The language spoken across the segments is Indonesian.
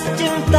costume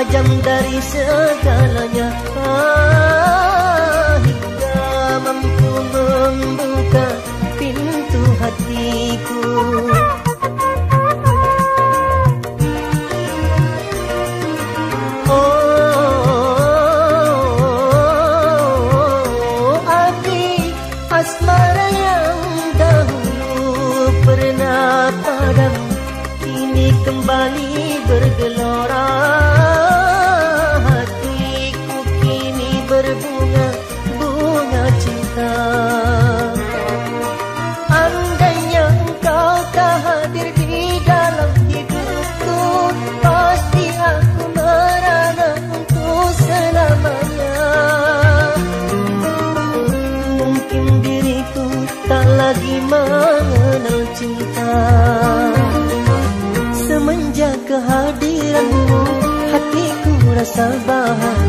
tajam dari segalanya. Ah, Hingga mampu membuka pintu hatiku. सबाहा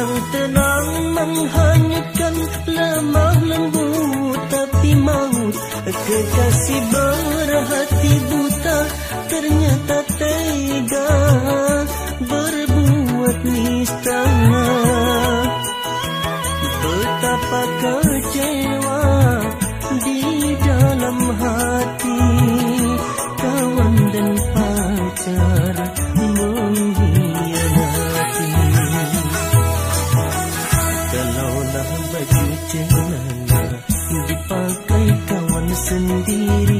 Yang tenang menghanyutkan lemah lembut tapi maut Kekasih berhati buta ternyata tega Berbuat nista Betapa kecewa di dalam hati. sendiri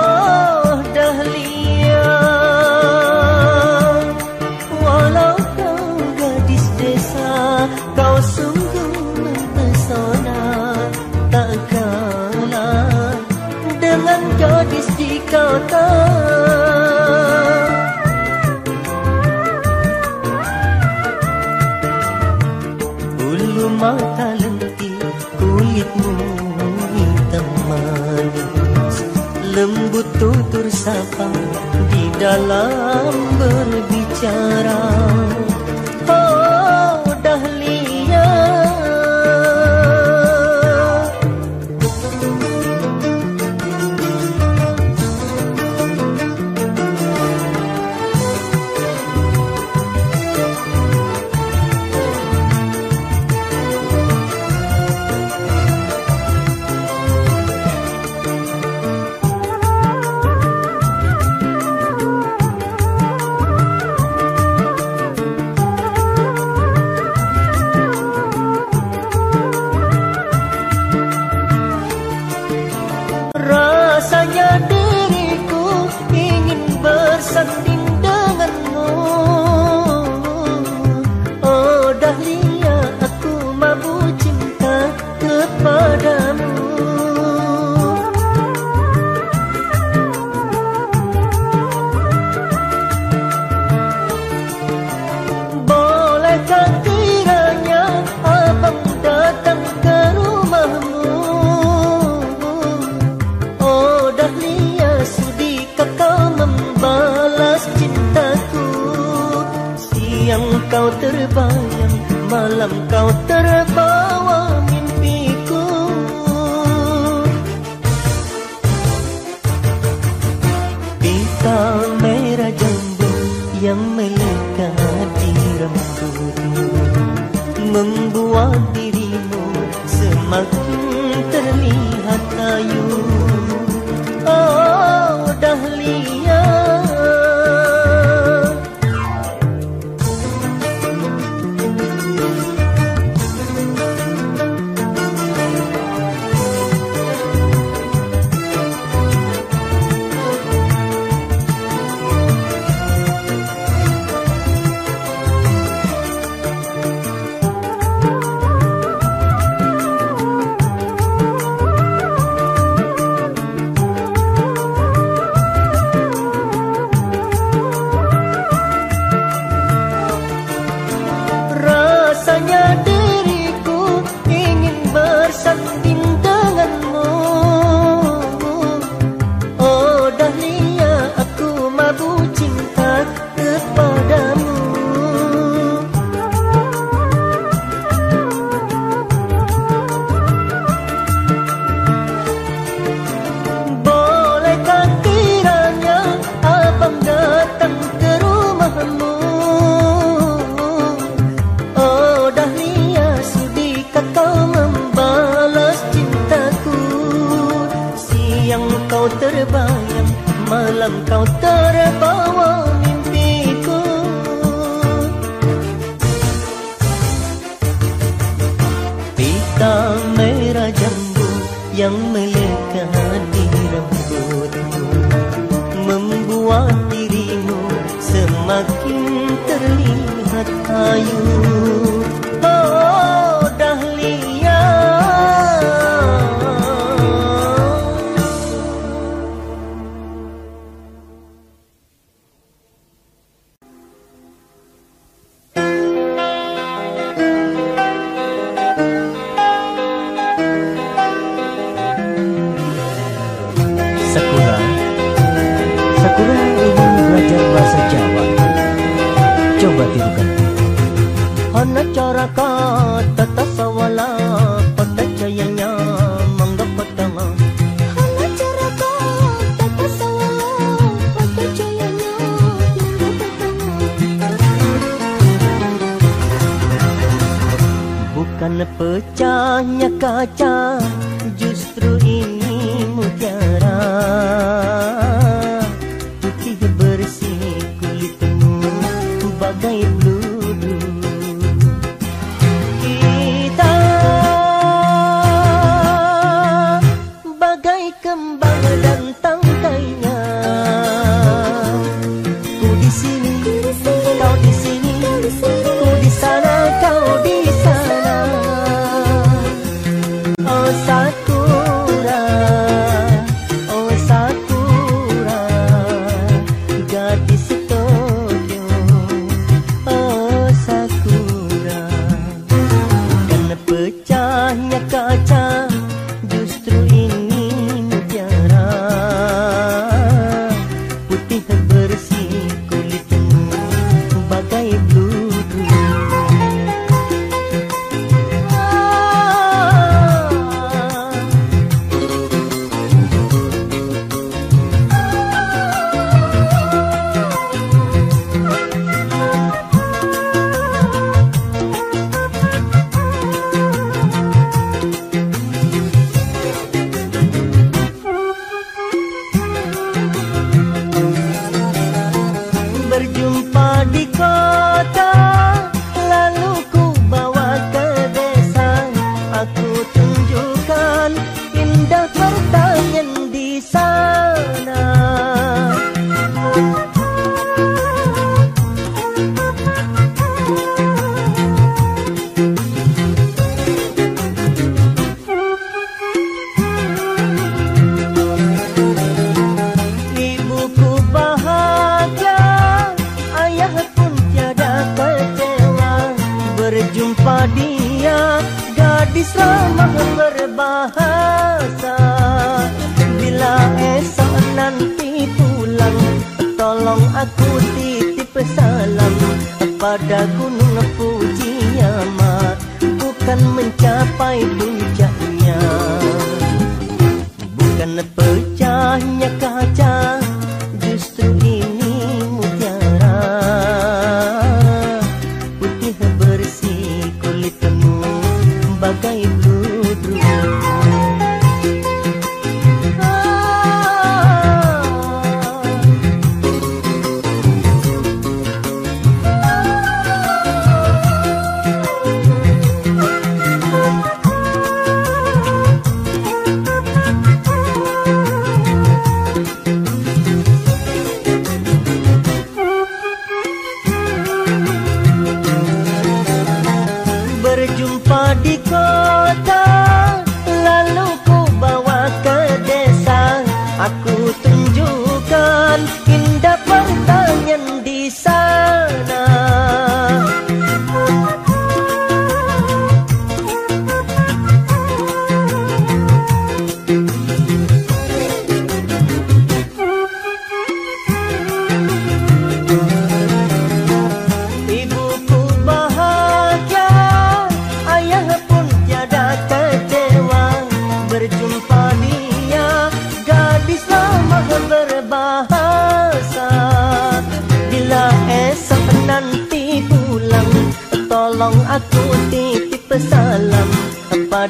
tutur sapa di dalam berbicara.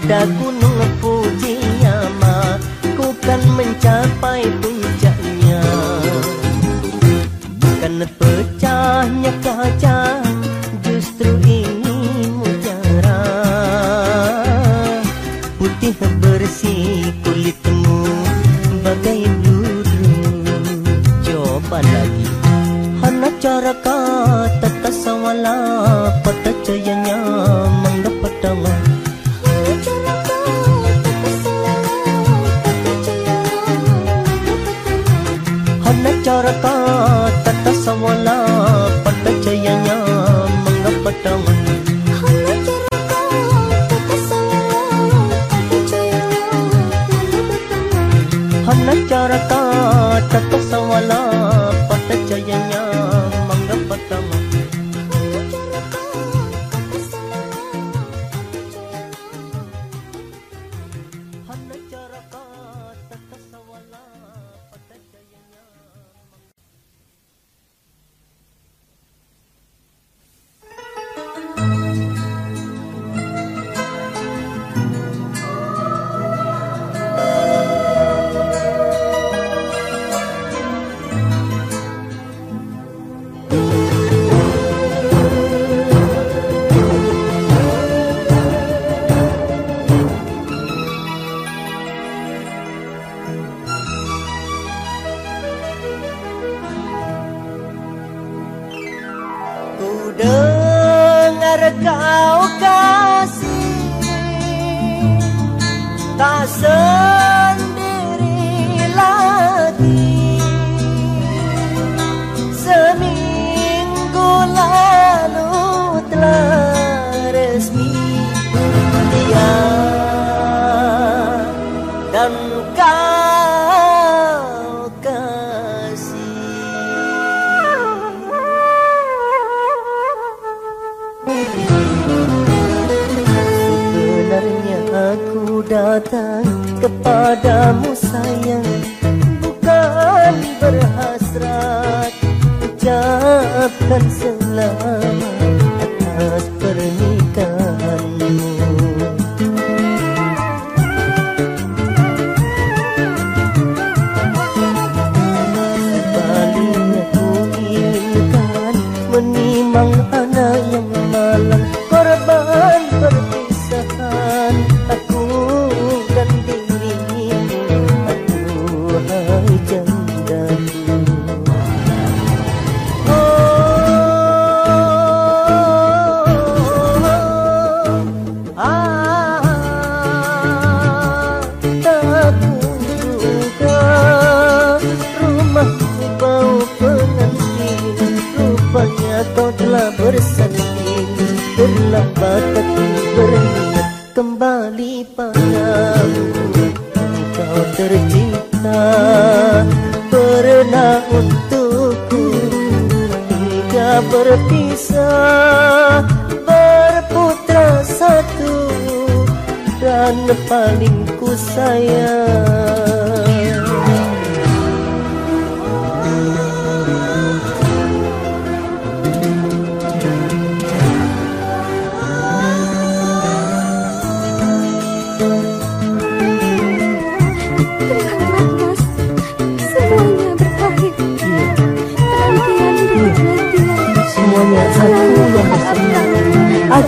Pada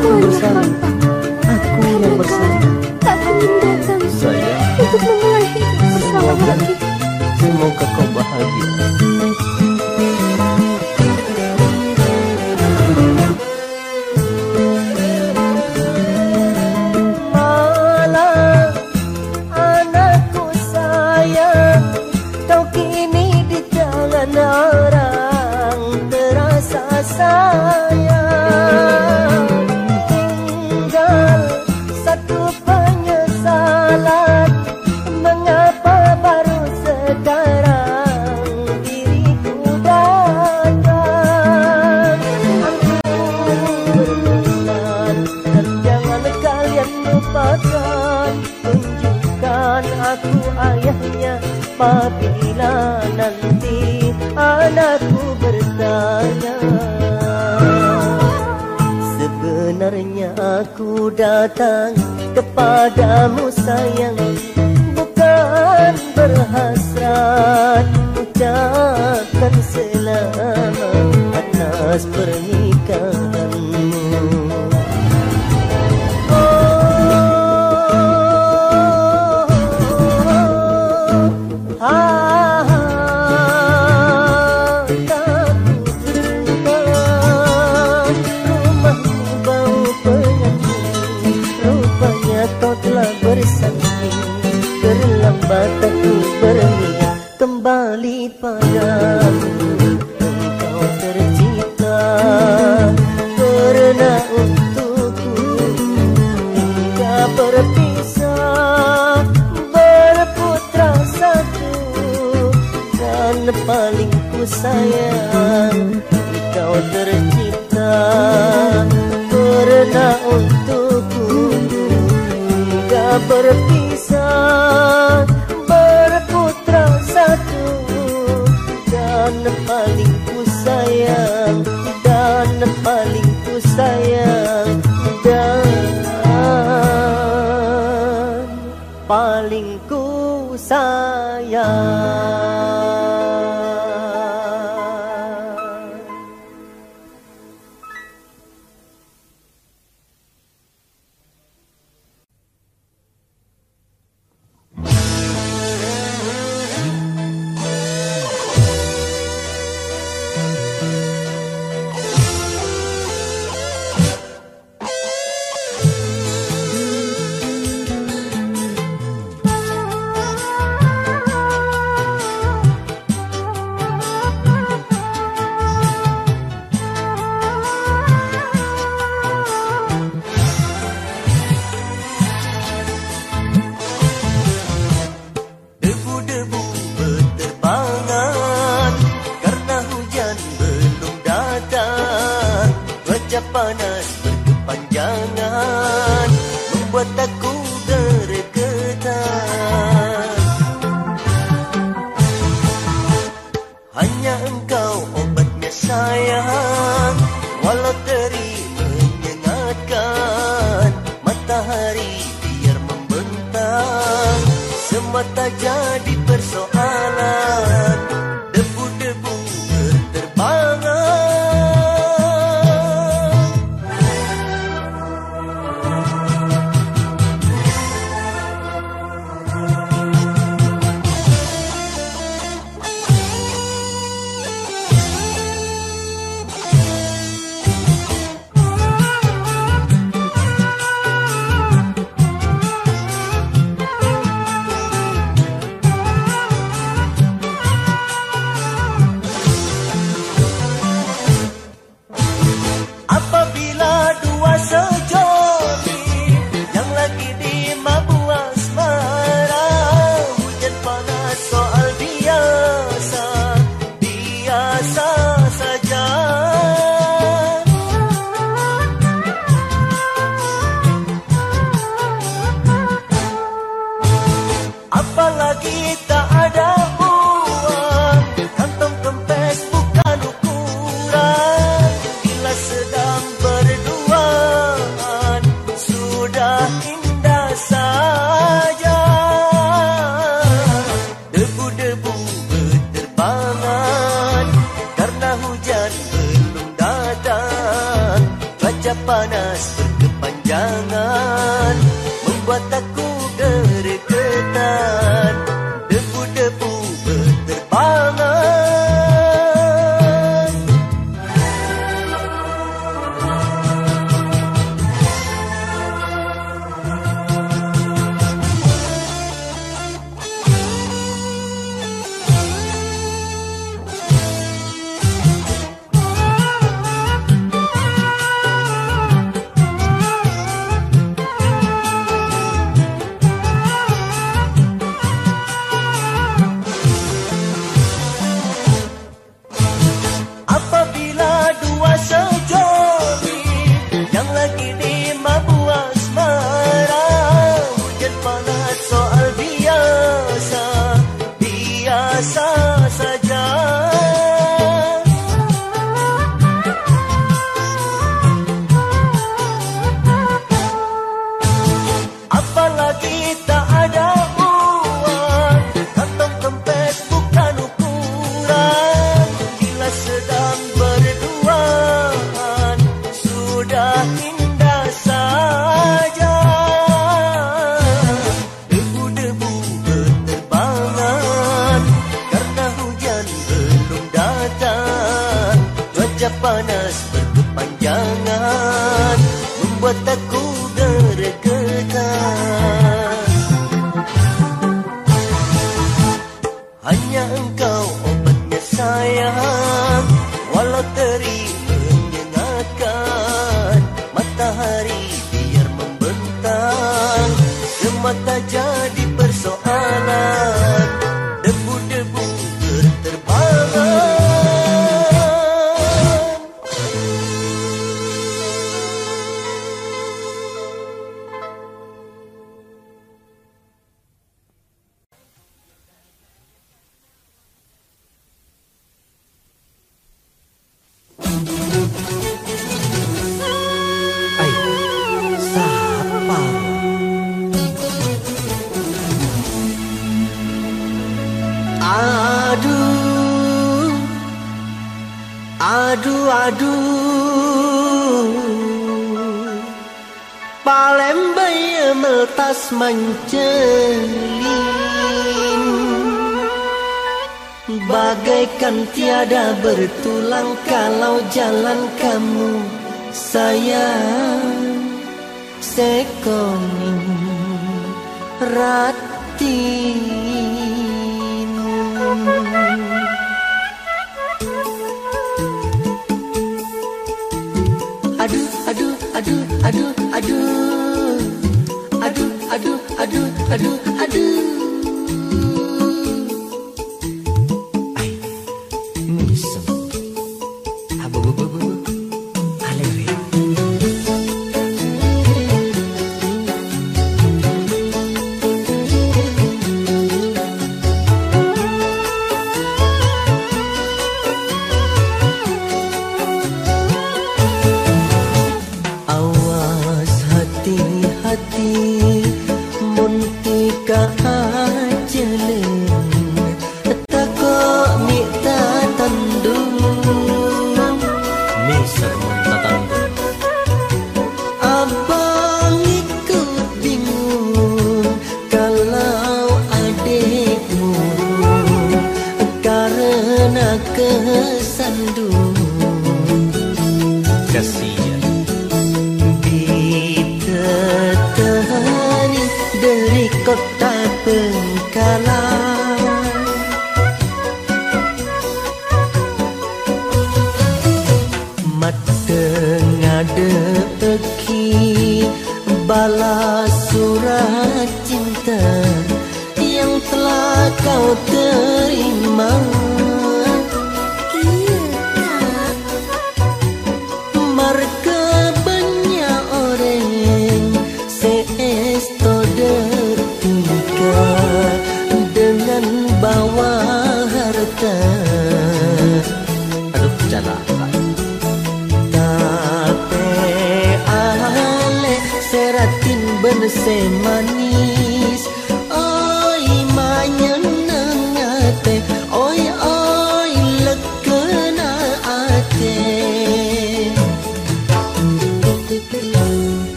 Aku Semuanya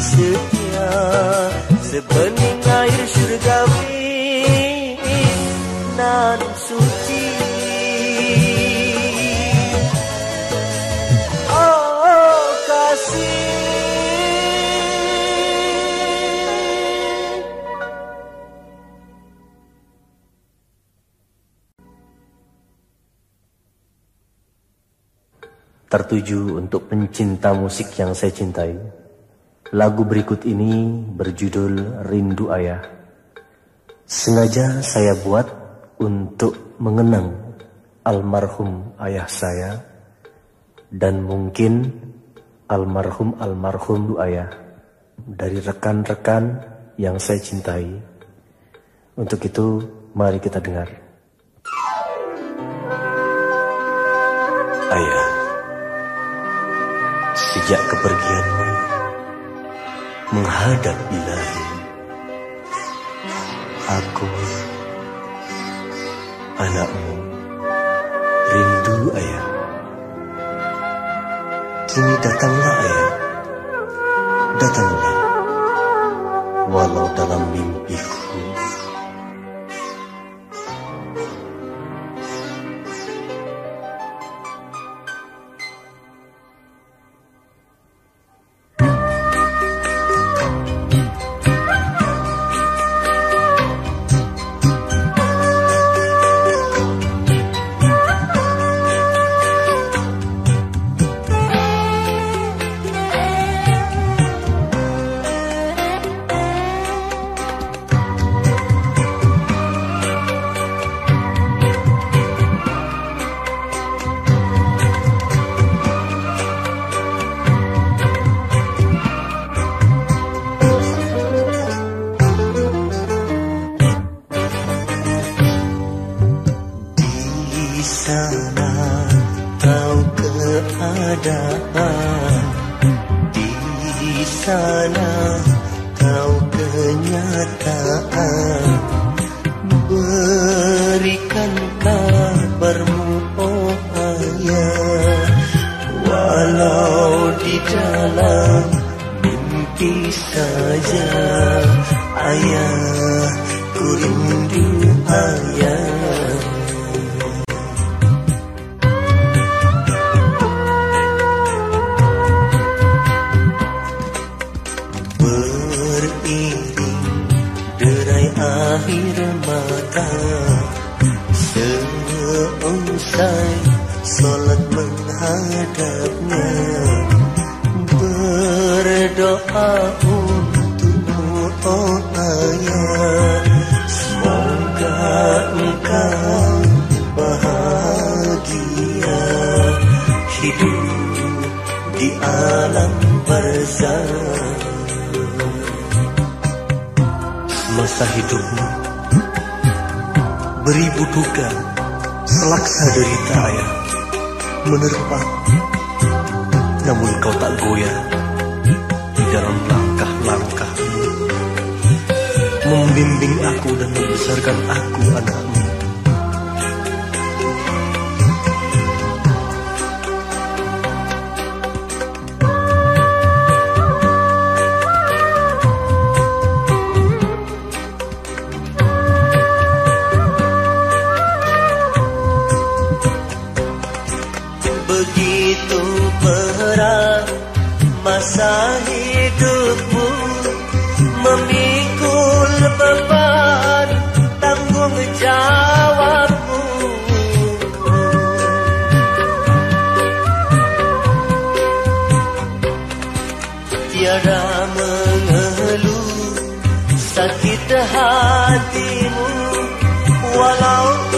setia. Sebening air surgawi nan suci. Oh kasih. Tertuju untuk pencinta musik yang saya cintai? Lagu berikut ini berjudul Rindu Ayah. Sengaja saya buat untuk mengenang almarhum ayah saya dan mungkin almarhum-almarhum ayah dari rekan-rekan yang saya cintai. Untuk itu, mari kita dengar. Ayah, sejak kepergianmu menghadap ilahi. Aku, anakmu, rindu ayah. Kini datanglah ayah, datanglah, walau dalam mimpiku. Masa hidupmu memikul beban tanggung jawabmu Tiada mengeluh sakit hatimu walau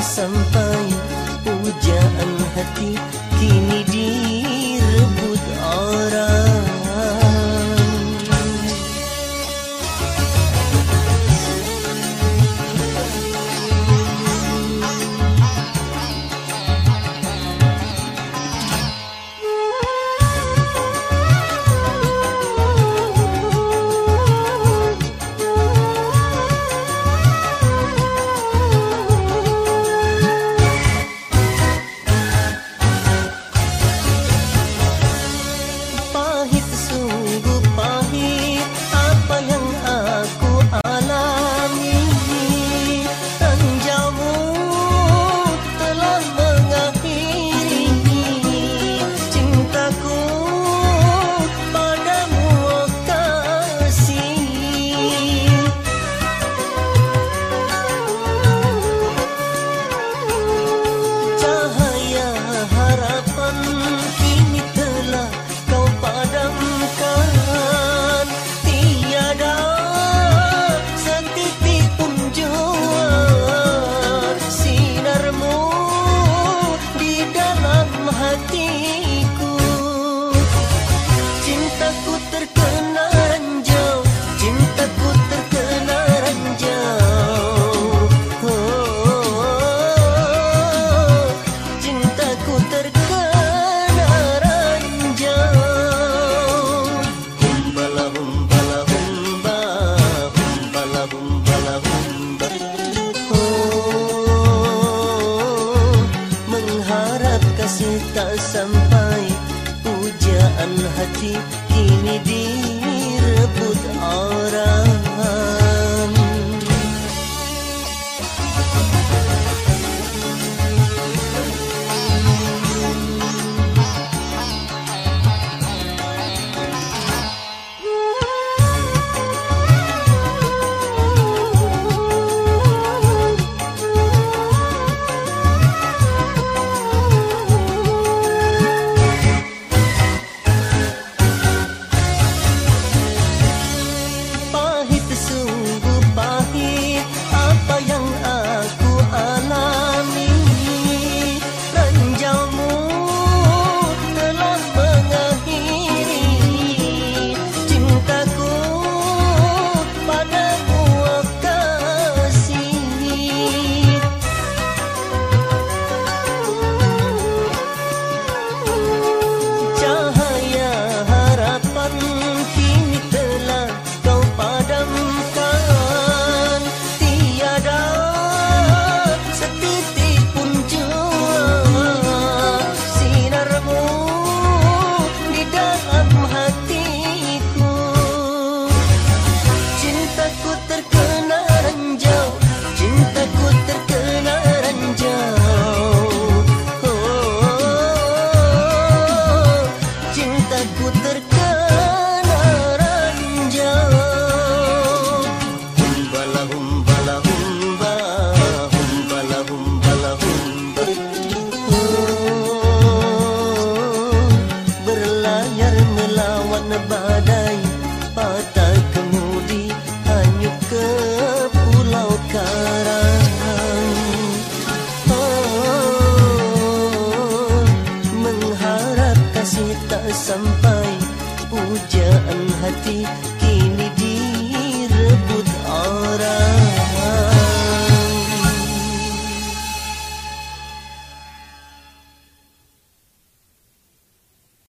sampai pujaan hati